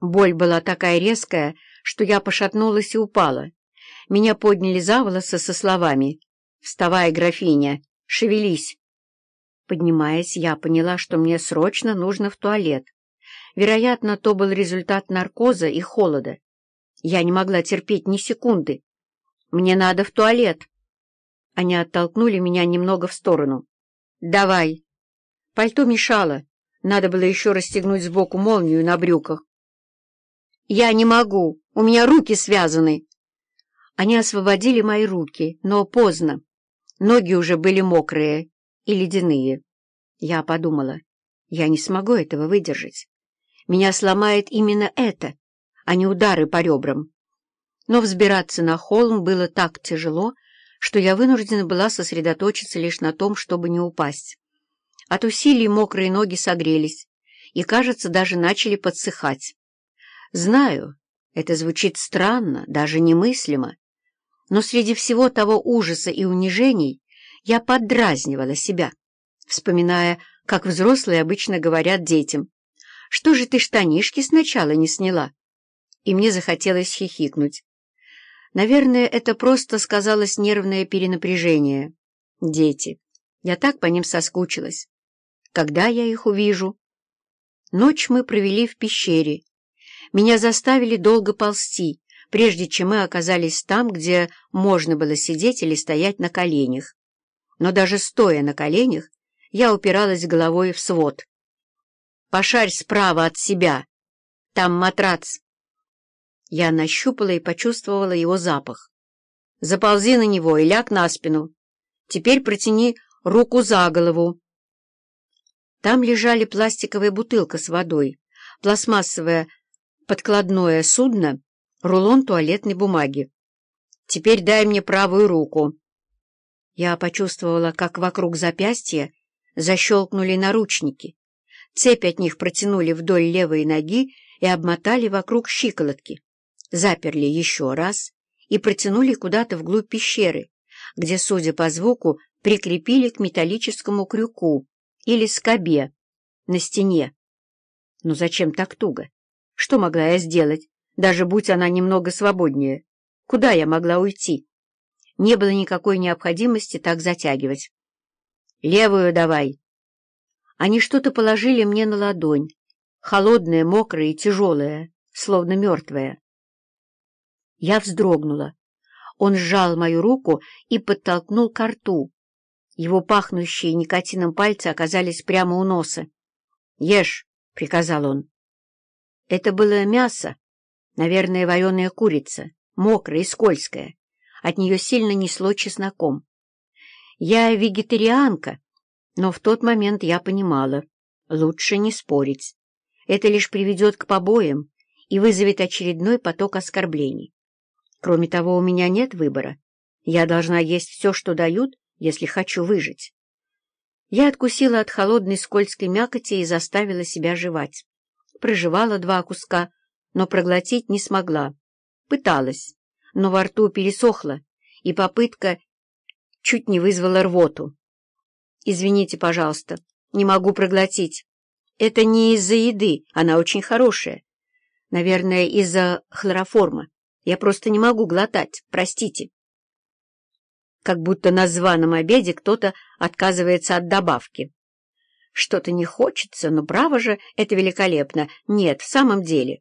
Боль была такая резкая, что я пошатнулась и упала. Меня подняли за волосы со словами «Вставай, графиня, шевелись!» Поднимаясь, я поняла, что мне срочно нужно в туалет. Вероятно, то был результат наркоза и холода. Я не могла терпеть ни секунды. «Мне надо в туалет!» Они оттолкнули меня немного в сторону. «Давай!» Пальто мешало. Надо было еще расстегнуть сбоку молнию на брюках. «Я не могу! У меня руки связаны!» Они освободили мои руки, но поздно. Ноги уже были мокрые и ледяные. Я подумала, я не смогу этого выдержать. Меня сломает именно это, а не удары по ребрам. Но взбираться на холм было так тяжело, что я вынуждена была сосредоточиться лишь на том, чтобы не упасть. От усилий мокрые ноги согрелись и, кажется, даже начали подсыхать. Знаю, это звучит странно, даже немыслимо, но среди всего того ужаса и унижений я поддразнивала себя, вспоминая, как взрослые обычно говорят детям, «Что же ты штанишки сначала не сняла?» И мне захотелось хихикнуть. Наверное, это просто сказалось нервное перенапряжение. Дети. Я так по ним соскучилась. Когда я их увижу? Ночь мы провели в пещере, меня заставили долго ползти, прежде чем мы оказались там, где можно было сидеть или стоять на коленях. Но даже стоя на коленях, я упиралась головой в свод. «Пошарь справа от себя! Там матрац!» Я нащупала и почувствовала его запах. «Заползи на него и ляг на спину. Теперь протяни руку за голову». Там лежали пластиковая бутылка с водой, пластмассовая подкладное судно, рулон туалетной бумаги. «Теперь дай мне правую руку». Я почувствовала, как вокруг запястья защелкнули наручники. Цепь от них протянули вдоль левой ноги и обмотали вокруг щиколотки. Заперли еще раз и протянули куда-то вглубь пещеры, где, судя по звуку, прикрепили к металлическому крюку или скобе на стене. Но зачем так туго? Что могла я сделать, даже будь она немного свободнее? Куда я могла уйти? Не было никакой необходимости так затягивать. «Левую давай!» Они что-то положили мне на ладонь, холодное, мокрое и тяжелое, словно мертвое. Я вздрогнула. Он сжал мою руку и подтолкнул к рту. Его пахнущие никотином пальцы оказались прямо у носа. «Ешь!» — приказал он. Это было мясо, наверное, вареная курица, мокрая и скользкая. От нее сильно несло чесноком. Я вегетарианка, но в тот момент я понимала, лучше не спорить. Это лишь приведет к побоям и вызовет очередной поток оскорблений. Кроме того, у меня нет выбора. Я должна есть все, что дают, если хочу выжить. Я откусила от холодной скользкой мякоти и заставила себя жевать прожевала два куска, но проглотить не смогла. Пыталась, но во рту пересохло, и попытка чуть не вызвала рвоту. «Извините, пожалуйста, не могу проглотить. Это не из-за еды, она очень хорошая. Наверное, из-за хлороформа. Я просто не могу глотать, простите». Как будто на званом обеде кто-то отказывается от добавки. Что-то не хочется, но право же, это великолепно. Нет, в самом деле.